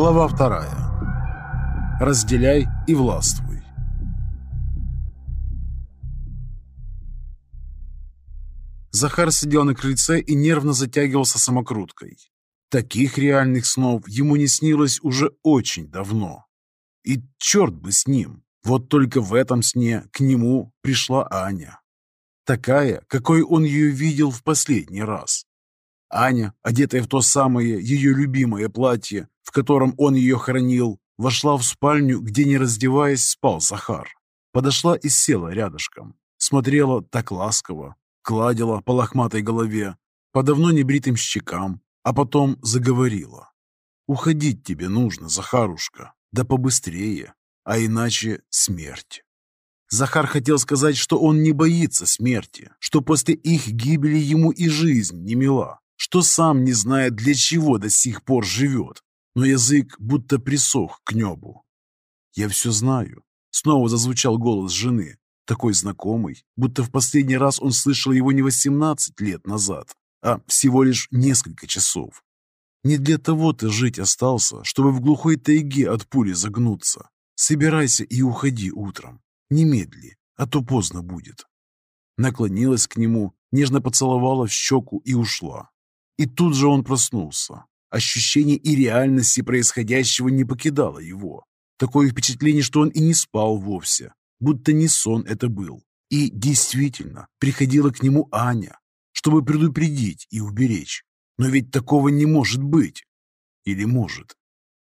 Глава вторая. Разделяй и властвуй. Захар сидел на крыльце и нервно затягивался самокруткой. Таких реальных снов ему не снилось уже очень давно. И черт бы с ним, вот только в этом сне к нему пришла Аня. Такая, какой он ее видел в последний раз. Аня, одетая в то самое ее любимое платье, в котором он ее хранил, вошла в спальню, где, не раздеваясь, спал Захар. Подошла и села рядышком. Смотрела так ласково, гладила по лохматой голове, по давно небритым щекам, а потом заговорила. «Уходить тебе нужно, Захарушка, да побыстрее, а иначе смерть». Захар хотел сказать, что он не боится смерти, что после их гибели ему и жизнь не мила, что сам не знает, для чего до сих пор живет, но язык будто присох к небу. «Я все знаю», — снова зазвучал голос жены, такой знакомый, будто в последний раз он слышал его не 18 лет назад, а всего лишь несколько часов. Не для того ты жить остался, чтобы в глухой тайге от пули загнуться. Собирайся и уходи утром. Немедли, а то поздно будет. Наклонилась к нему, нежно поцеловала в щеку и ушла. И тут же он проснулся. Ощущение и реальности происходящего не покидало его. Такое впечатление, что он и не спал вовсе, будто не сон это был. И действительно, приходила к нему Аня, чтобы предупредить и уберечь. Но ведь такого не может быть. Или может?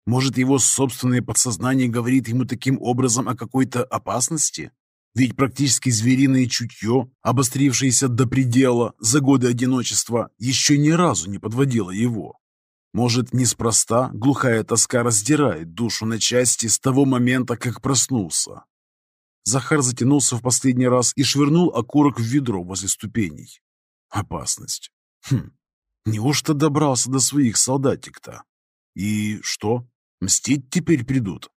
Может, его собственное подсознание говорит ему таким образом о какой-то опасности? Ведь практически звериное чутье, обострившееся до предела за годы одиночества, еще ни разу не подводило его. Может, неспроста глухая тоска раздирает душу на части с того момента, как проснулся. Захар затянулся в последний раз и швырнул окурок в ведро возле ступеней. Опасность. Хм, неужто добрался до своих солдатик-то? И что, мстить теперь придут?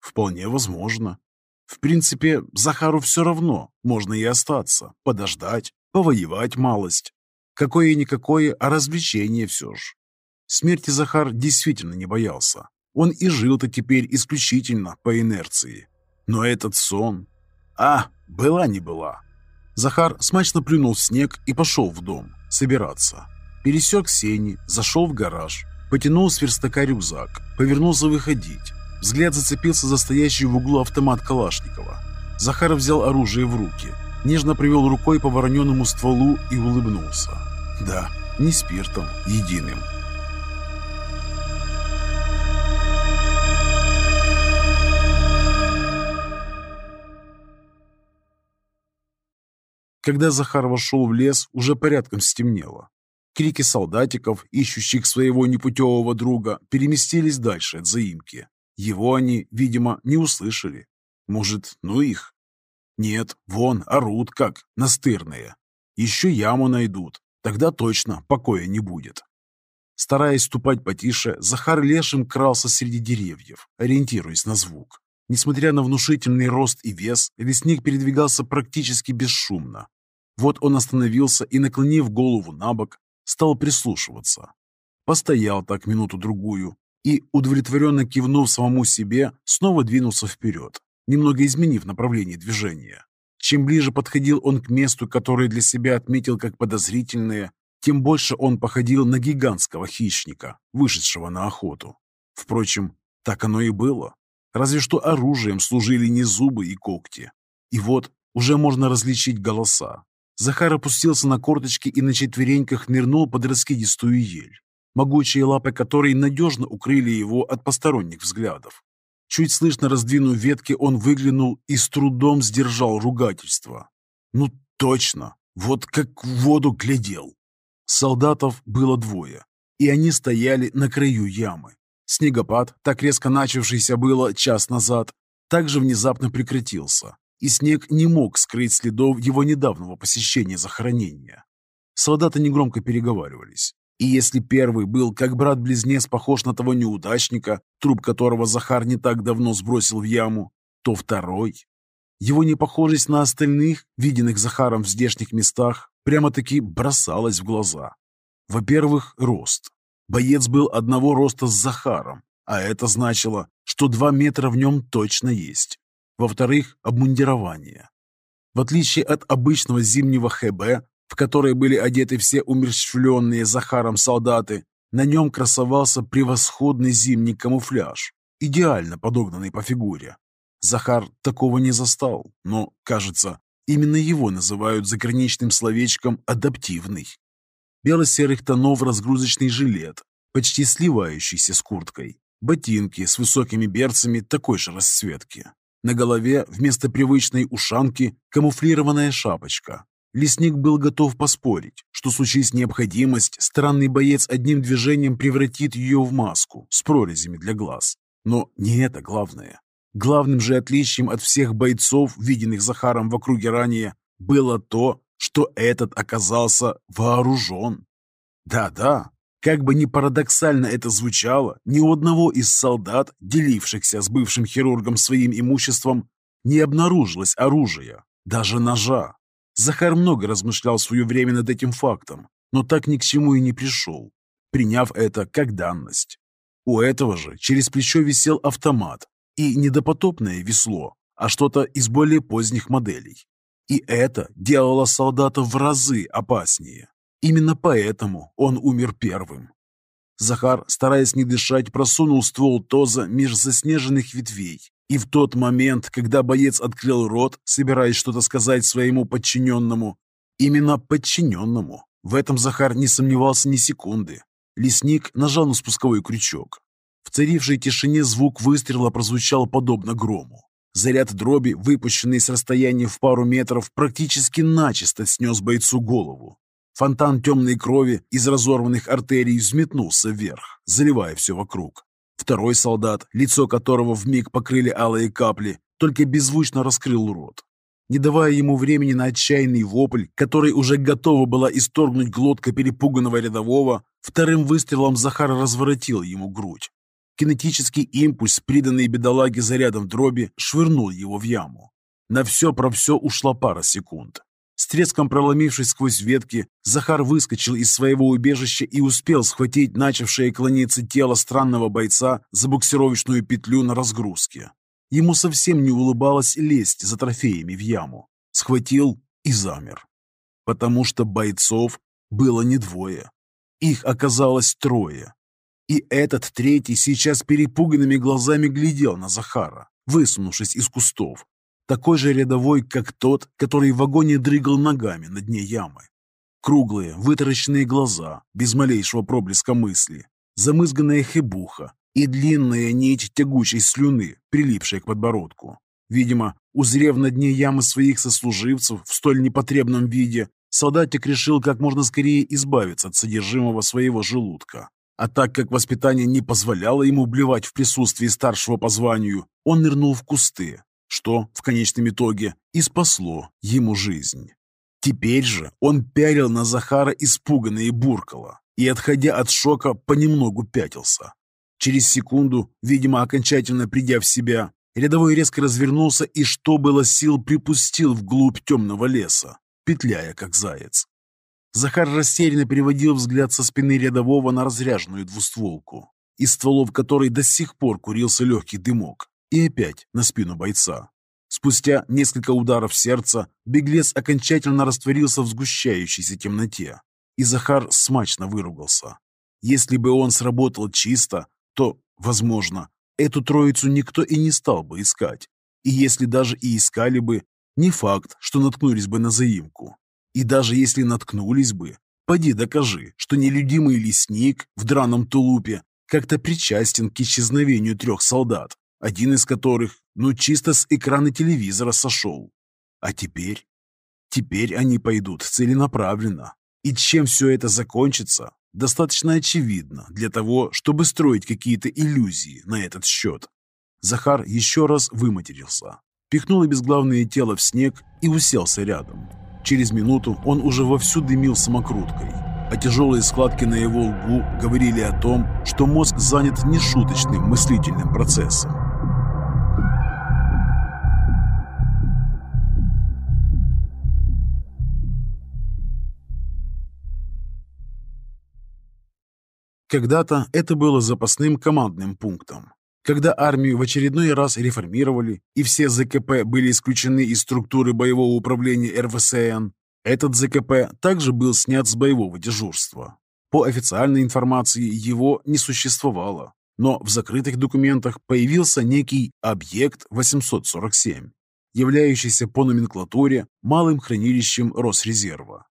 Вполне возможно. В принципе, Захару все равно, можно и остаться, подождать, повоевать малость. Какое-никакое, а развлечение все же. Смерти Захар действительно не боялся. Он и жил-то теперь исключительно по инерции. Но этот сон... А, была не была. Захар смачно плюнул в снег и пошел в дом, собираться. Пересек сени, зашел в гараж, потянул с верстака рюкзак, повернулся выходить. Взгляд зацепился за стоящий в углу автомат Калашникова. Захар взял оружие в руки, нежно провел рукой по вороненному стволу и улыбнулся. Да, не спиртом, единым. Когда Захар вошел в лес, уже порядком стемнело. Крики солдатиков, ищущих своего непутевого друга, переместились дальше от заимки. Его они, видимо, не услышали. Может, ну их? Нет, вон, орут как, настырные. Еще яму найдут, тогда точно покоя не будет. Стараясь ступать потише, Захар лешим крался среди деревьев, ориентируясь на звук. Несмотря на внушительный рост и вес, лесник передвигался практически бесшумно, вот он остановился и, наклонив голову на бок, стал прислушиваться. Постоял так минуту-другую и, удовлетворенно кивнув самому себе, снова двинулся вперед, немного изменив направление движения. Чем ближе подходил он к месту, которое для себя отметил как подозрительное, тем больше он походил на гигантского хищника, вышедшего на охоту. Впрочем, так оно и было. Разве что оружием служили не зубы и когти. И вот уже можно различить голоса, Захар опустился на корточки и на четвереньках нырнул под раскидистую ель, могучие лапы которой надежно укрыли его от посторонних взглядов. Чуть слышно раздвинув ветки, он выглянул и с трудом сдержал ругательство. Ну точно, вот как в воду глядел. Солдатов было двое, и они стояли на краю ямы. Снегопад, так резко начавшийся было час назад, также внезапно прекратился, и снег не мог скрыть следов его недавнего посещения захоронения. Солдаты негромко переговаривались. И если первый был, как брат-близнец, похож на того неудачника, труп которого Захар не так давно сбросил в яму, то второй... Его непохожесть на остальных, виденных Захаром в здешних местах, прямо-таки бросалась в глаза. Во-первых, рост. Боец был одного роста с Захаром, А это значило, что два метра в нем точно есть. Во-вторых, обмундирование. В отличие от обычного зимнего ХБ, в которое были одеты все умерщвленные Захаром солдаты, на нем красовался превосходный зимний камуфляж, идеально подогнанный по фигуре. Захар такого не застал, но, кажется, именно его называют заграничным словечком «адаптивный». Бело-серых тонов разгрузочный жилет, почти сливающийся с курткой, ботинки с высокими берцами такой же расцветки. На голове вместо привычной ушанки камуфлированная шапочка. Лесник был готов поспорить, что случись необходимость, странный боец одним движением превратит ее в маску с прорезями для глаз. Но не это главное. Главным же отличием от всех бойцов, виденных Захаром в округе ранее, было то, что этот оказался вооружен. Да-да, как бы ни парадоксально это звучало, ни у одного из солдат, делившихся с бывшим хирургом своим имуществом, не обнаружилось оружия, даже ножа. Захар много размышлял свое время над этим фактом, но так ни к чему и не пришел, приняв это как данность. У этого же через плечо висел автомат, и не допотопное весло, а что-то из более поздних моделей. И это делало солдата в разы опаснее. Именно поэтому он умер первым. Захар, стараясь не дышать, просунул ствол Тоза меж заснеженных ветвей. И в тот момент, когда боец открыл рот, собираясь что-то сказать своему подчиненному, именно подчиненному, в этом Захар не сомневался ни секунды. Лесник нажал на спусковой крючок. В царившей тишине звук выстрела прозвучал подобно грому. Заряд дроби, выпущенный с расстояния в пару метров, практически начисто снес бойцу голову. Фонтан темной крови из разорванных артерий взметнулся вверх, заливая все вокруг. Второй солдат, лицо которого вмиг покрыли алые капли, только беззвучно раскрыл рот. Не давая ему времени на отчаянный вопль, который уже готова была исторгнуть глотка перепуганного рядового, вторым выстрелом Захар разворотил ему грудь. Кинетический импульс, приданный бедолаге зарядом дроби, швырнул его в яму. На все про все ушла пара секунд. С треском проломившись сквозь ветки, Захар выскочил из своего убежища и успел схватить начавшее клониться тело странного бойца за буксировочную петлю на разгрузке. Ему совсем не улыбалось лезть за трофеями в яму. Схватил и замер. Потому что бойцов было не двое. Их оказалось трое. И этот третий сейчас перепуганными глазами глядел на Захара, высунувшись из кустов. Такой же рядовой, как тот, который в вагоне дрыгал ногами на дне ямы. Круглые, вытаращенные глаза, без малейшего проблеска мысли, замызганная хебуха и длинная нить тягучей слюны, прилипшая к подбородку. Видимо, узрев на дне ямы своих сослуживцев в столь непотребном виде, солдатик решил как можно скорее избавиться от содержимого своего желудка. А так как воспитание не позволяло ему блевать в присутствии старшего по званию, он нырнул в кусты, что, в конечном итоге, и спасло ему жизнь. Теперь же он пялил на Захара испуганно и буркало, и, отходя от шока, понемногу пятился. Через секунду, видимо, окончательно придя в себя, рядовой резко развернулся и, что было сил, припустил вглубь темного леса, петляя, как заяц. Захар растерянно переводил взгляд со спины рядового на разряженную двустволку, из стволов которой до сих пор курился легкий дымок, и опять на спину бойца. Спустя несколько ударов сердца беглец окончательно растворился в сгущающейся темноте, и Захар смачно выругался. Если бы он сработал чисто, то, возможно, эту троицу никто и не стал бы искать. И если даже и искали бы, не факт, что наткнулись бы на заимку. И даже если наткнулись бы, поди докажи, что нелюдимый лесник в драном тулупе как-то причастен к исчезновению трех солдат, один из которых, ну, чисто с экрана телевизора сошел. А теперь? Теперь они пойдут целенаправленно. И чем все это закончится, достаточно очевидно для того, чтобы строить какие-то иллюзии на этот счет. Захар еще раз выматерился, пихнул безглавное тело в снег и уселся рядом. Через минуту он уже вовсю дымил самокруткой, а тяжелые складки на его лбу говорили о том, что мозг занят нешуточным мыслительным процессом. Когда-то это было запасным командным пунктом. Когда армию в очередной раз реформировали и все ЗКП были исключены из структуры боевого управления РВСН, этот ЗКП также был снят с боевого дежурства. По официальной информации его не существовало, но в закрытых документах появился некий объект 847, являющийся по номенклатуре малым хранилищем Росрезерва.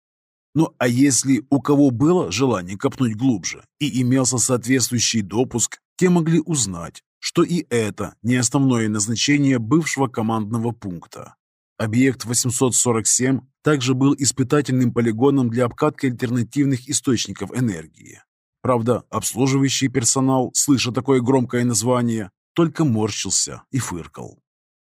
Ну а если у кого было желание копнуть глубже и имелся соответствующий допуск, те могли узнать, что и это не основное назначение бывшего командного пункта. Объект 847 также был испытательным полигоном для обкатки альтернативных источников энергии. Правда, обслуживающий персонал, слыша такое громкое название, только морщился и фыркал.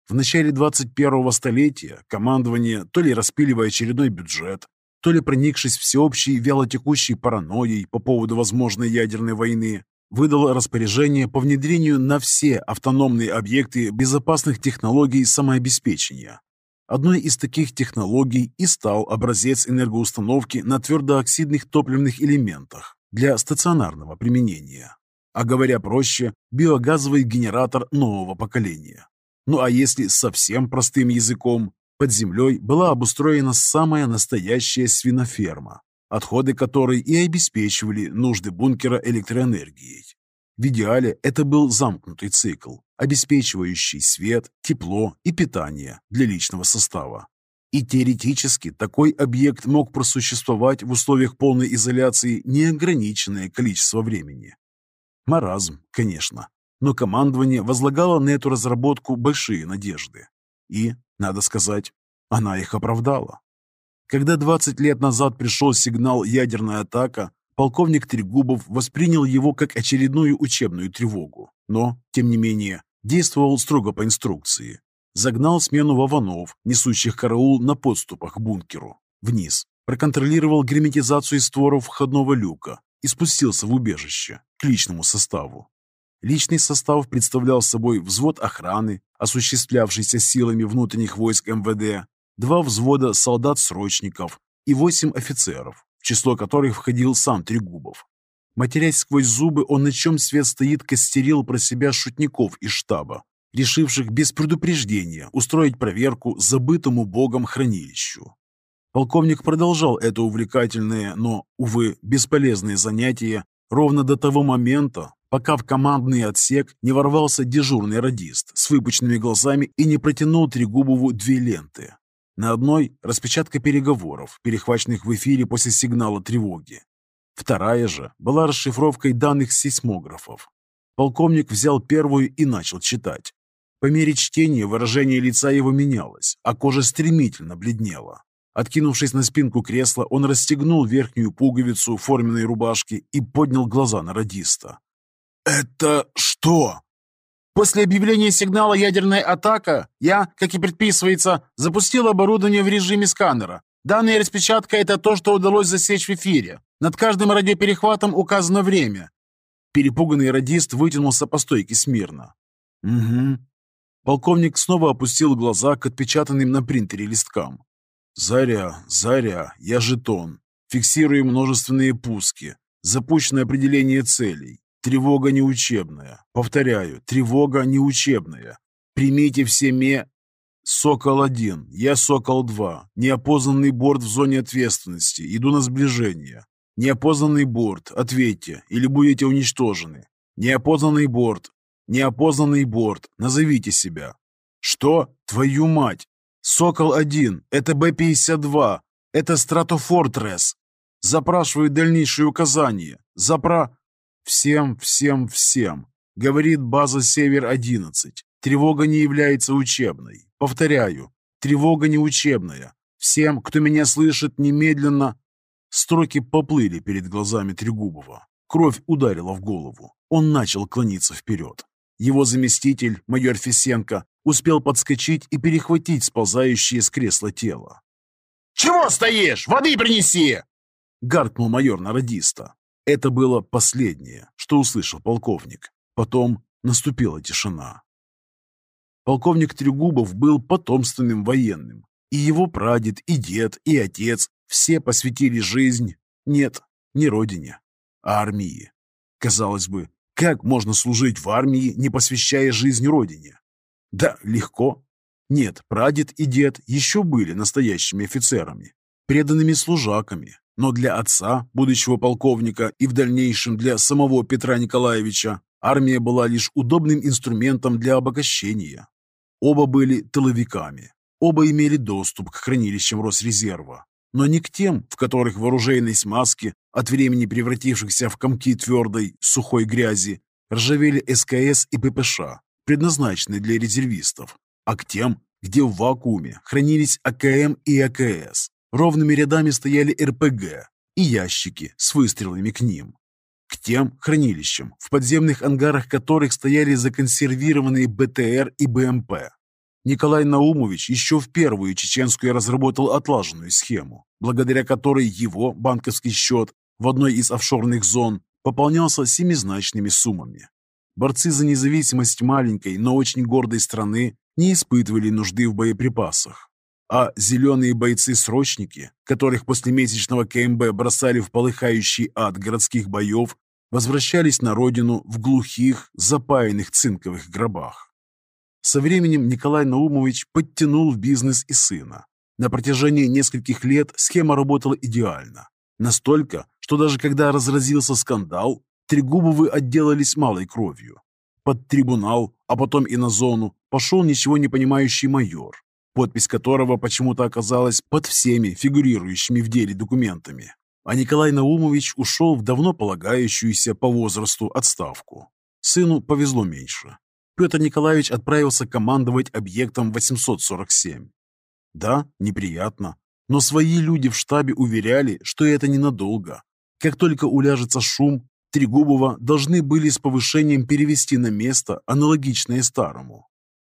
В начале 21-го столетия командование, то ли распиливая очередной бюджет, то ли проникшись всеобщей вялотекущей паранойей по поводу возможной ядерной войны, выдало распоряжение по внедрению на все автономные объекты безопасных технологий самообеспечения. Одной из таких технологий и стал образец энергоустановки на твердооксидных топливных элементах для стационарного применения. А говоря проще, биогазовый генератор нового поколения. Ну а если совсем простым языком, под землей была обустроена самая настоящая свиноферма, отходы которой и обеспечивали нужды бункера электроэнергией. В идеале это был замкнутый цикл, обеспечивающий свет, тепло и питание для личного состава. И теоретически такой объект мог просуществовать в условиях полной изоляции неограниченное количество времени. Маразм, конечно, но командование возлагало на эту разработку большие надежды. И, надо сказать, она их оправдала. Когда 20 лет назад пришел сигнал «ядерная атака», полковник Трегубов воспринял его как очередную учебную тревогу, но, тем не менее, действовал строго по инструкции. Загнал смену вованов, несущих караул на подступах к бункеру, вниз, проконтролировал герметизацию створов входного люка и спустился в убежище к личному составу. Личный состав представлял собой взвод охраны, осуществлявшийся силами внутренних войск МВД, два взвода солдат-срочников и восемь офицеров, в число которых входил сам Трегубов. Матерясь сквозь зубы, он на чем свет стоит костерил про себя шутников из штаба, решивших без предупреждения устроить проверку забытому богом хранилищу. Полковник продолжал это увлекательное, но, увы, бесполезное занятие ровно до того момента, пока в командный отсек не ворвался дежурный радист с выпученными глазами и не протянул Трегубову две ленты. На одной – распечатка переговоров, перехваченных в эфире после сигнала тревоги. Вторая же была расшифровкой данных сейсмографов. Полковник взял первую и начал читать. По мере чтения выражение лица его менялось, а кожа стремительно бледнела. Откинувшись на спинку кресла, он расстегнул верхнюю пуговицу форменной рубашки и поднял глаза на радиста. «Это что?» «После объявления сигнала «Ядерная атака» я, как и предписывается, запустил оборудование в режиме сканера. Данная распечатка – это то, что удалось засечь в эфире. Над каждым радиоперехватом указано время». Перепуганный радист вытянулся по стойке смирно. «Угу». Полковник снова опустил глаза к отпечатанным на принтере листкам. «Заря, заря, я жетон. Фиксирую множественные пуски. Запущено определение целей. Тревога неучебная. Повторяю, тревога неучебная. Примите все ме... Сокол-1, я Сокол-2. Неопознанный борт в зоне ответственности. Иду на сближение. Неопознанный борт, ответьте, или будете уничтожены. Неопознанный борт, неопознанный борт, назовите себя. Что? Твою мать! Сокол-1, это Б-52, это Стратофортресс. Запрашиваю дальнейшие указания. Запра... «Всем, всем, всем!» — говорит база «Север-11». Тревога не является учебной. Повторяю, тревога не учебная. Всем, кто меня слышит, немедленно... Строки поплыли перед глазами Трегубова. Кровь ударила в голову. Он начал клониться вперед. Его заместитель, майор Фисенко, успел подскочить и перехватить сползающее с кресла тело. «Чего стоишь? Воды принеси!» — гаркнул майор на радиста. Это было последнее, что услышал полковник. Потом наступила тишина. Полковник Трегубов был потомственным военным. И его прадед, и дед, и отец все посвятили жизнь, нет, не родине, а армии. Казалось бы, как можно служить в армии, не посвящая жизнь родине? Да, легко. Нет, прадед и дед еще были настоящими офицерами, преданными служаками, но для отца, будущего полковника, и в дальнейшем для самого Петра Николаевича армия была лишь удобным инструментом для обогащения. Оба были тыловиками, оба имели доступ к хранилищам Росрезерва, но не к тем, в которых в оружейной смазке, от времени превратившихся в комки твердой, сухой грязи, ржавели СКС и ППШ, предназначенные для резервистов, а к тем, где в вакууме хранились АКМ и АКС. Ровными рядами стояли РПГ и ящики с выстрелами к ним. К тем хранилищам, в подземных ангарах которых стояли законсервированные БТР и БМП. Николай Наумович еще в первую чеченскую разработал отлаженную схему, благодаря которой его банковский счет в одной из офшорных зон пополнялся семизначными суммами. Борцы за независимость маленькой, но очень гордой страны не испытывали нужды в боеприпасах. А зеленые бойцы-срочники, которых после месячного КМБ бросали в полыхающий ад городских боев, возвращались на родину в глухих, запаянных цинковых гробах. Со временем Николай Наумович подтянул в бизнес и сына. На протяжении нескольких лет схема работала идеально. Настолько, что даже когда разразился скандал, Трегубовы отделались малой кровью. Под трибунал, а потом и на зону, пошел ничего не понимающий майор, подпись которого почему-то оказалась под всеми фигурирующими в деле документами. А Николай Наумович ушел в давно полагающуюся по возрасту отставку. Сыну повезло меньше. Петр Николаевич отправился командовать объектом 847. Да, неприятно, но свои люди в штабе уверяли, что это ненадолго. Как только уляжется шум, Трегубова должны были с повышением перевести на место, аналогичное старому.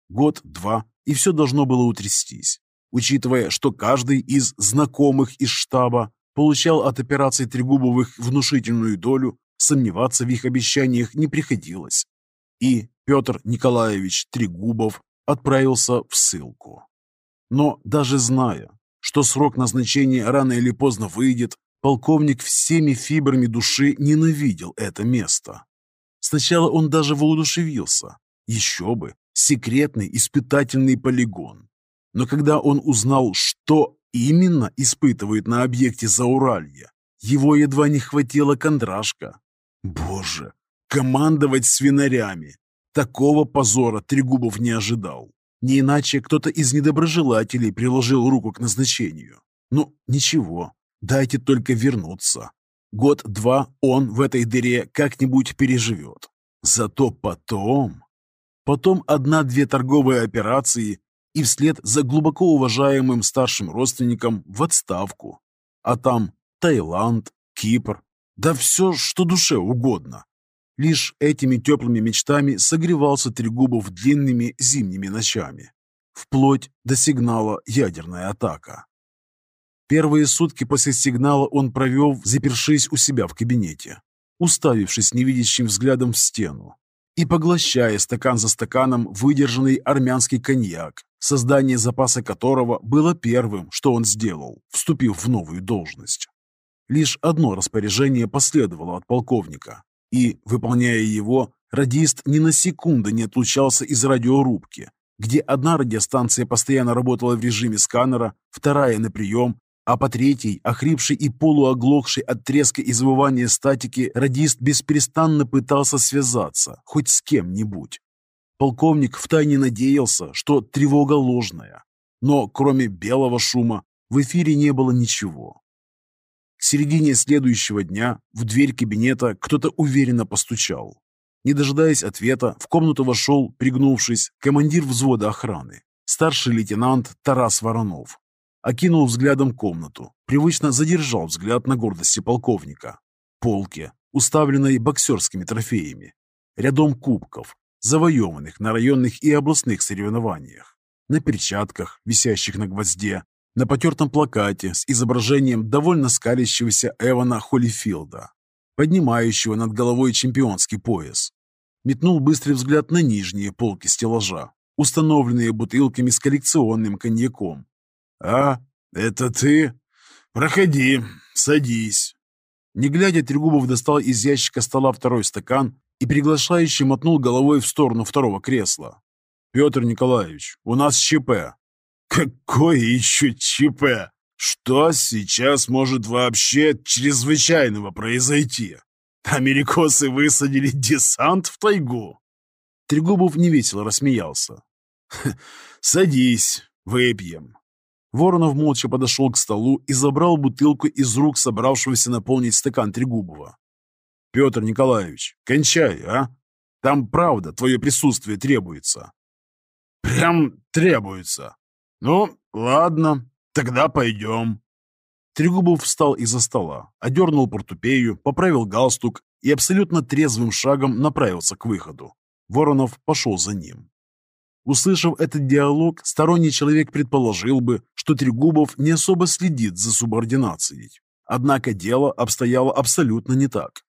Год-два, и все должно было утрястись. Учитывая, что каждый из знакомых из штаба получал от операций Трегубовых внушительную долю, сомневаться в их обещаниях не приходилось. И Петр Николаевич Трегубов отправился в ссылку. Но даже зная, что срок назначения рано или поздно выйдет, полковник всеми фибрами души ненавидел это место. Сначала он даже воодушевился. Еще бы, секретный испытательный полигон. Но когда он узнал, что именно испытывают на объекте Зауралья, его едва не хватило кондрашка. Боже, командовать свинарями, Такого позора Трегубов не ожидал. Не иначе кто-то из недоброжелателей приложил руку к назначению. Ну, ничего, дайте только вернуться. Год-два он в этой дыре как-нибудь переживет. Зато потом... Потом одна-две торговые операции и вслед за глубоко уважаемым старшим родственником в отставку. А там Таиланд, Кипр, да все, что душе угодно. Лишь этими теплыми мечтами согревался Трегубов длинными зимними ночами, вплоть до сигнала «Ядерная атака». Первые сутки после сигнала он провел, запершись у себя в кабинете, уставившись невидящим взглядом в стену и поглощая стакан за стаканом выдержанный армянский коньяк, создание запаса которого было первым, что он сделал, вступив в новую должность. Лишь одно распоряжение последовало от полковника и, выполняя его, радист ни на секунду не отлучался из радиорубки, где одна радиостанция постоянно работала в режиме сканера, вторая на прием, а по третьей, охрипший и полуоглохший от треска и завывания статики, радист бесперестанно пытался связаться хоть с кем-нибудь. Полковник втайне надеялся, что тревога ложная, но кроме белого шума в эфире не было ничего. К середине следующего дня в дверь кабинета кто-то уверенно постучал. Не дожидаясь ответа, в комнату вошел, пригнувшись, командир взвода охраны, старший лейтенант Тарас Воронов. Окинул взглядом комнату, привычно задержал взгляд на гордости полковника. Полки, уставленной боксерскими трофеями, рядом кубков, завоеванных на районных и областных соревнованиях, на перчатках, висящих на гвозде, на потертом плакате с изображением довольно скалящегося Эвана Холлифилда, поднимающего над головой чемпионский пояс. Метнул быстрый взгляд на нижние полки стеллажа, установленные бутылками с коллекционным коньяком. «А, это ты? Проходи, садись». Не глядя, Трегубов достал из ящика стола второй стакан и приглашающе мотнул головой в сторону второго кресла. «Петр Николаевич, у нас ЧП». «Какое еще ЧП? Что сейчас может вообще чрезвычайного произойти? Америкосы высадили десант в тайгу?» Трегубов невесело рассмеялся. «Садись, выпьем». Воронов молча подошел к столу и забрал бутылку из рук собравшегося наполнить стакан Трегубова. «Петр Николаевич, кончай, а? Там правда твое присутствие требуется». «Прям требуется. Ну, ладно, тогда пойдем». Трегубов встал из-за стола, одернул портупею, поправил галстук и абсолютно трезвым шагом направился к выходу. Воронов пошел за ним. Услышав этот диалог, сторонний человек предположил бы, что Трегубов не особо следит за субординацией. Однако дело обстояло абсолютно не так.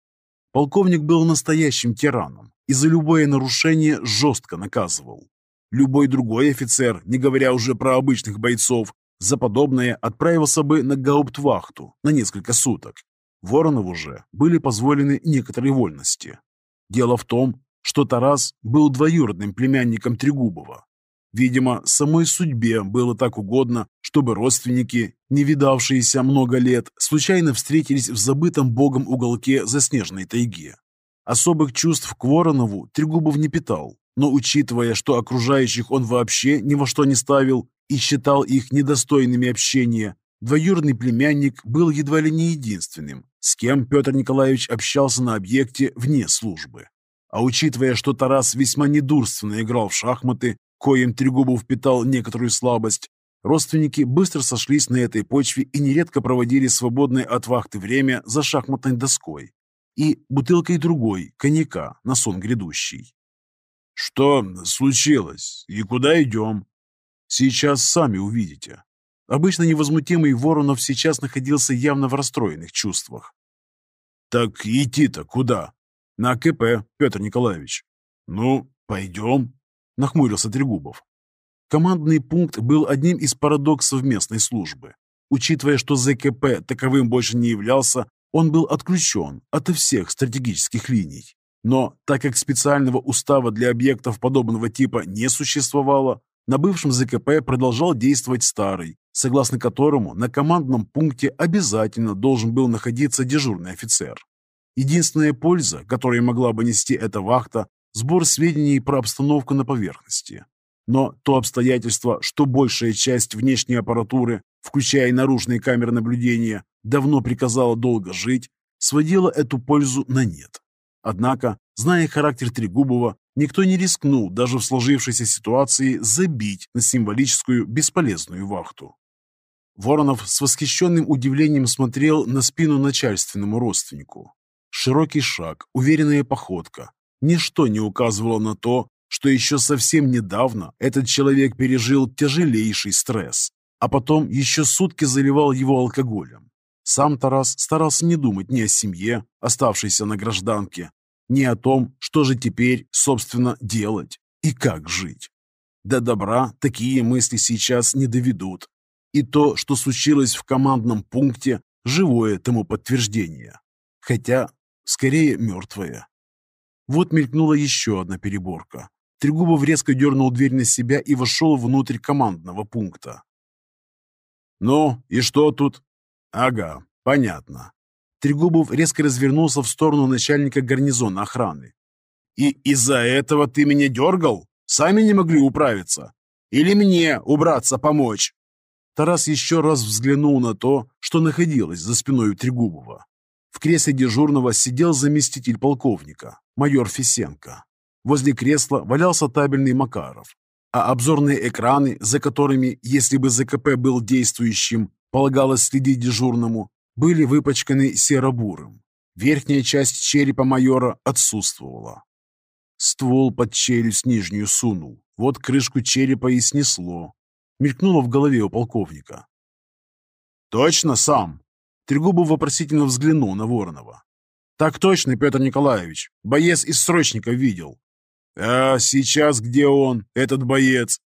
Полковник был настоящим тираном и за любое нарушение жестко наказывал. Любой другой офицер, не говоря уже про обычных бойцов, за подобное отправился бы на гауптвахту на несколько суток. Воронову же были позволены некоторые вольности. Дело в том, что Тарас был двоюродным племянником Трегубова. Видимо, самой судьбе было так угодно, чтобы родственники, не видавшиеся много лет, случайно встретились в забытом богом уголке заснеженной тайги. Особых чувств к Воронову Трегубов не питал, но учитывая, что окружающих он вообще ни во что не ставил и считал их недостойными общения, двоюродный племянник был едва ли не единственным, с кем Петр Николаевич общался на объекте вне службы. А учитывая, что Тарас весьма недурственно играл в шахматы, коим Трегубов питал некоторую слабость, родственники быстро сошлись на этой почве и нередко проводили свободное от вахты время за шахматной доской и бутылкой другой, коньяка, на сон грядущий. «Что случилось? И куда идем?» «Сейчас сами увидите». Обычно невозмутимый Воронов сейчас находился явно в расстроенных чувствах. «Так идти-то куда?» «На КП, Петр Николаевич». «Ну, пойдем», — нахмурился Трегубов. Командный пункт был одним из парадоксов местной службы. Учитывая, что ЗКП таковым больше не являлся, он был отключен от всех стратегических линий. Но так как специального устава для объектов подобного типа не существовало, на бывшем ЗКП продолжал действовать старый, согласно которому на командном пункте обязательно должен был находиться дежурный офицер. Единственная польза, которую могла бы нести эта вахта, сбор сведений про обстановку на поверхности. Но то обстоятельство, что большая часть внешней аппаратуры, включая и наружные камеры наблюдения, давно приказала долго жить, сводило эту пользу на нет. Однако, зная характер Трегубова, никто не рискнул даже в сложившейся ситуации забить на символическую бесполезную вахту. Воронов с восхищенным удивлением смотрел на спину начальственному родственнику. Широкий шаг, уверенная походка. Ничто не указывало на то, что еще совсем недавно этот человек пережил тяжелейший стресс, а потом еще сутки заливал его алкоголем. Сам Тарас старался не думать ни о семье, оставшейся на гражданке, ни о том, что же теперь, собственно, делать и как жить. До добра такие мысли сейчас не доведут. И то, что случилось в командном пункте, живое тому подтверждение. Хотя скорее мертвая. Вот мелькнула еще одна переборка. Трегубов резко дернул дверь на себя и вошел внутрь командного пункта. «Ну, и что тут?» «Ага, понятно». Трегубов резко развернулся в сторону начальника гарнизона охраны. «И из-за этого ты меня дергал? Сами не могли управиться? Или мне убраться помочь?» Тарас еще раз взглянул на то, что находилось за спиной Трегубова. В кресле дежурного сидел заместитель полковника, майор Фисенко. Возле кресла валялся табельный Макаров, а обзорные экраны, за которыми, если бы ЗКП был действующим, полагалось следить дежурному, были выпачканы серо-бурым. Верхняя часть черепа майора отсутствовала. Ствол под челюсть нижнюю сунул. Вот крышку черепа и снесло. Мелькнуло в голове у полковника. «Точно сам?» Трегубов вопросительно взглянул на Воронова. «Так точно, Петр Николаевич. Боец из срочника видел». «А сейчас где он, этот боец?»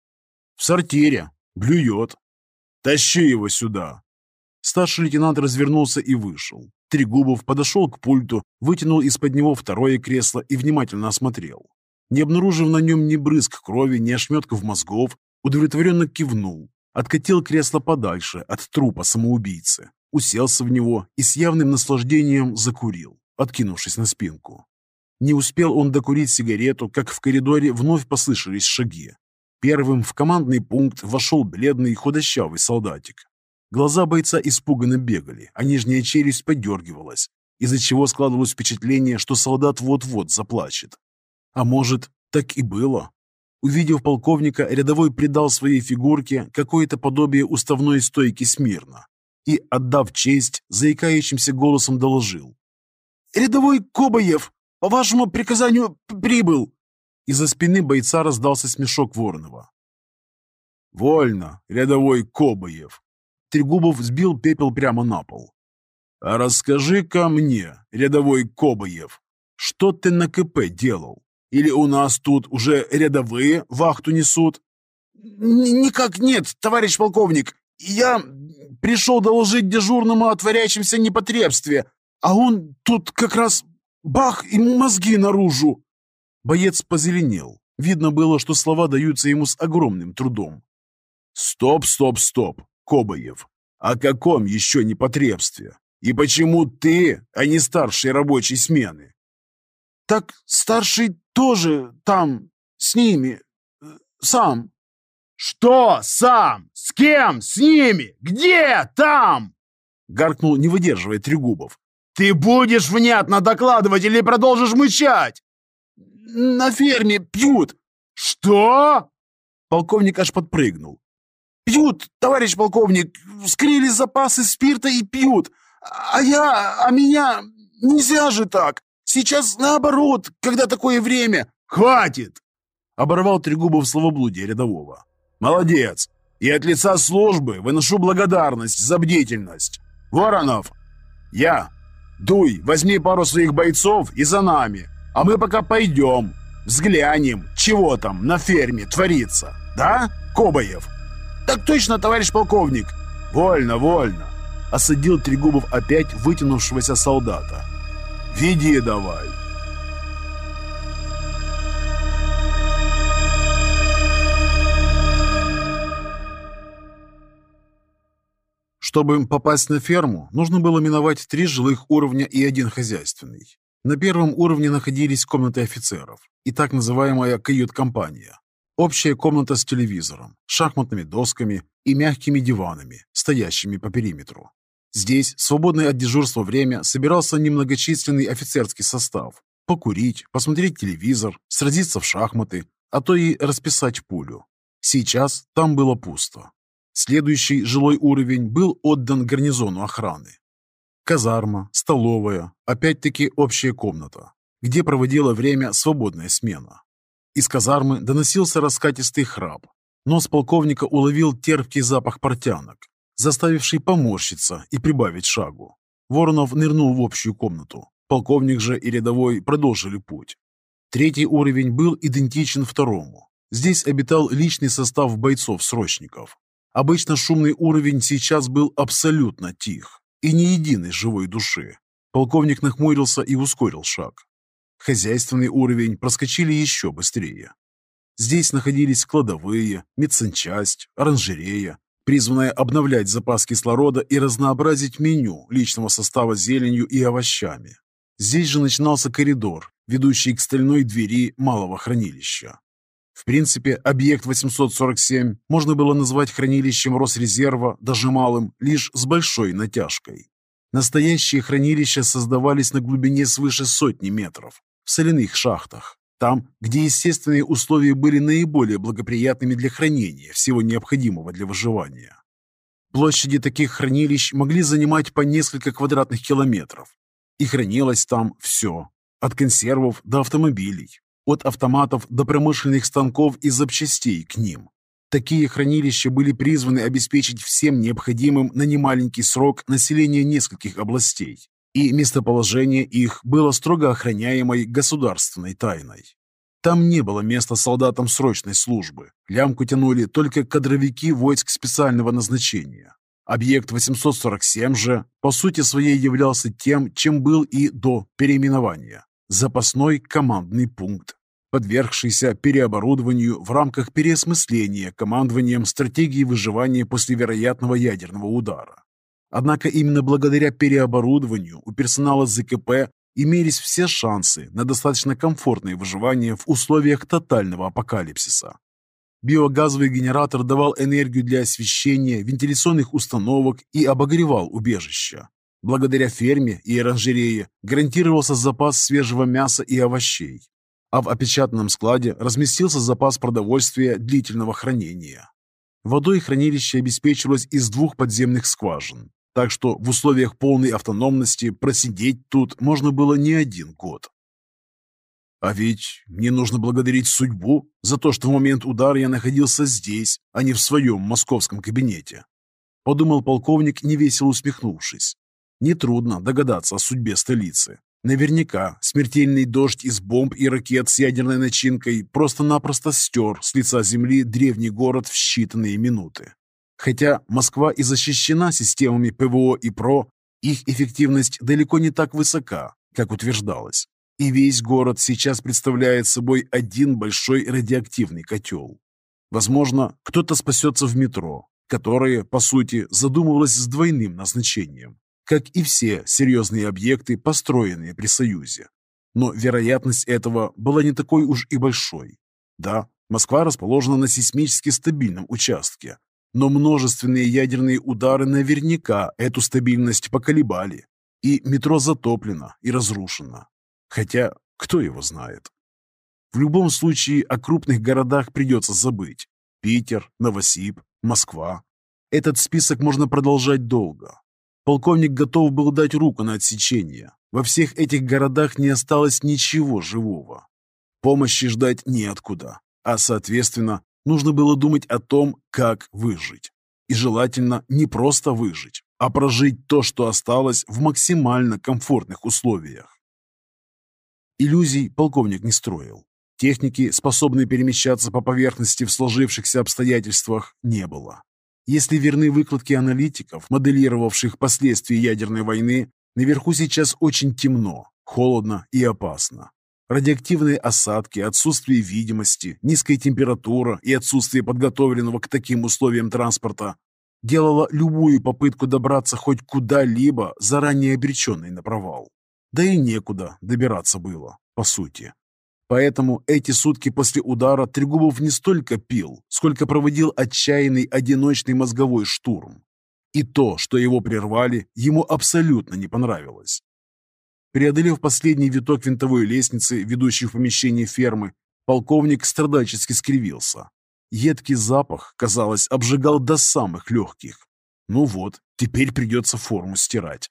«В сортире. Блюет». «Тащи его сюда». Старший лейтенант развернулся и вышел. Трегубов подошел к пульту, вытянул из-под него второе кресло и внимательно осмотрел. Не обнаружив на нем ни брызг крови, ни ошметков мозгов, удовлетворенно кивнул, откатил кресло подальше от трупа самоубийцы, уселся в него и с явным наслаждением закурил, откинувшись на спинку. Не успел он докурить сигарету, как в коридоре вновь послышались шаги. Первым в командный пункт вошел бледный худощавый солдатик. Глаза бойца испуганно бегали, а нижняя челюсть подергивалась, из-за чего складывалось впечатление, что солдат вот-вот заплачет. А может, так и было? Увидев полковника, рядовой придал своей фигурке какое-то подобие уставной стойки смирно и, отдав честь, заикающимся голосом доложил. «Рядовой Кобаев, по вашему приказанию прибыл!» Из-за спины бойца раздался смешок Воронова. «Вольно, рядовой Кобаев!» Трегубов сбил пепел прямо на пол. «А расскажи-ка мне, рядовой Кобаев, что ты на КП делал? Или у нас тут уже рядовые вахту несут?» «Никак нет, товарищ полковник. Я пришел доложить дежурному о творящемся непотребстве, а он тут как раз бах и мозги наружу!» Боец позеленел. Видно было, что слова даются ему с огромным трудом. «Стоп, стоп, стоп, Кобаев! О каком еще непотребстве? И почему ты, а не старший рабочей смены?» «Так старший тоже там, с ними, э, сам». «Что сам? С кем? С ними? Где? Там?» Гаркнул, не выдерживая Трегубов. «Ты будешь внятно докладывать или продолжишь мычать?» «На ферме пьют». «Что?» Полковник аж подпрыгнул. «Пьют, товарищ полковник, скрыли запасы спирта и пьют. А я, а меня, нельзя же так. Сейчас наоборот, когда такое время». «Хватит!» Оборвал Трегубов словоблудие рядового. «Молодец! И от лица службы выношу благодарность за бдительность. Воронов, я. Дуй, возьми пару своих бойцов и за нами. А мы пока пойдем, взглянем, чего там на ферме творится. Да, Кобаев?» «Так точно, товарищ полковник!» «Вольно, вольно!» Осадил Трегубов опять вытянувшегося солдата. «Веди давай!» Чтобы попасть на ферму, нужно было миновать три жилых уровня и один хозяйственный. На первом уровне находились комнаты офицеров и так называемая кают-компания. Общая комната с телевизором, шахматными досками и мягкими диванами, стоящими по периметру. Здесь, свободное от дежурства время, собирался немногочисленный офицерский состав. Покурить, посмотреть телевизор, сразиться в шахматы, а то и расписать пулю. Сейчас там было пусто. Следующий жилой уровень был отдан гарнизону охраны. Казарма, столовая, опять-таки общая комната, где проводила время свободная смена. Из казармы доносился раскатистый храп. Нос полковника уловил терпкий запах портянок, заставивший поморщиться и прибавить шагу. Воронов нырнул в общую комнату. Полковник же и рядовой продолжили путь. Третий уровень был идентичен второму. Здесь обитал личный состав бойцов-срочников. Обычно шумный уровень сейчас был абсолютно тих, и ни единой живой души. Полковник нахмурился и ускорил шаг. Хозяйственный уровень проскочили еще быстрее. Здесь находились кладовые, медсанчасть, оранжерея, призванная обновлять запас кислорода и разнообразить меню личного состава зеленью и овощами. Здесь же начинался коридор, ведущий к стальной двери малого хранилища. В принципе, объект 847 можно было назвать хранилищем Росрезерва, даже малым, лишь с большой натяжкой. Настоящие хранилища создавались на глубине свыше сотни метров, в соляных шахтах, там, где естественные условия были наиболее благоприятными для хранения всего необходимого для выживания. Площади таких хранилищ могли занимать по несколько квадратных километров, и хранилось там все, от консервов до автомобилей, от автоматов до промышленных станков и запчастей к ним. Такие хранилища были призваны обеспечить всем необходимым на немаленький срок население нескольких областей, и местоположение их было строго охраняемой государственной тайной. Там не было места солдатам срочной службы, лямку тянули только кадровики войск специального назначения. Объект 847 же, по сути своей, являлся тем, чем был и до переименования – запасной командный пункт, подвергшийся переоборудованию в рамках переосмысления командованием стратегии выживания после вероятного ядерного удара. Однако именно благодаря переоборудованию у персонала ЗКП имелись все шансы на достаточно комфортное выживание в условиях тотального апокалипсиса. Биогазовый генератор давал энергию для освещения, вентиляционных установок и обогревал убежища. Благодаря ферме и оранжерее гарантировался запас свежего мяса и овощей, а в опечатанном складе разместился запас продовольствия длительного хранения. Водой хранилище обеспечивалось из двух подземных скважин, так что в условиях полной автономности просидеть тут можно было не один год. А ведь мне нужно благодарить судьбу за то, что в момент удара я находился здесь, а не в своем московском кабинете. Подумал полковник, невесело усмехнувшись. Нетрудно догадаться о судьбе столицы. Наверняка смертельный дождь из бомб и ракет с ядерной начинкой просто-напросто стер с лица земли древний город в считанные минуты. Хотя Москва и защищена системами ПВО и ПРО, их эффективность далеко не так высока, как утверждалось. И весь город сейчас представляет собой один большой радиоактивный котел. Возможно, кто-то спасется в метро, которое, по сути, задумывалось с двойным назначением, как и все серьезные объекты, построенные при Союзе. Но вероятность этого была не такой уж и большой. Да, Москва расположена на сейсмически стабильном участке, но множественные ядерные удары наверняка эту стабильность поколебали, и метро затоплено и разрушено. Хотя, кто его знает? В любом случае, о крупных городах придется забыть. Питер, Новосиб, Москва. Этот список можно продолжать долго. Полковник готов был дать руку на отсечение. Во всех этих городах не осталось ничего живого. Помощи ждать неоткуда, а, соответственно, нужно было думать о том, как выжить. И желательно не просто выжить, а прожить то, что осталось в максимально комфортных условиях. Иллюзий полковник не строил. Техники, способной перемещаться по поверхности в сложившихся обстоятельствах, не было. Если верны выкладки аналитиков, моделировавших последствия ядерной войны, наверху сейчас очень темно, холодно и опасно. Радиоактивные осадки, отсутствие видимости, низкая температура и отсутствие подготовленного к таким условиям транспорта делало любую попытку добраться хоть куда-либо заранее обреченной на провал. Да и некуда добираться было, по сути. Поэтому эти сутки после удара Трегубов не столько пил, сколько проводил отчаянный одиночный мозговой штурм. И то, что его прервали, ему абсолютно не понравилось. Преодолев последний виток винтовой лестницы, ведущей в помещение фермы, полковник страдальчески скривился. Едкий запах, казалось, обжигал до самых легких. Ну вот, теперь придется форму стирать.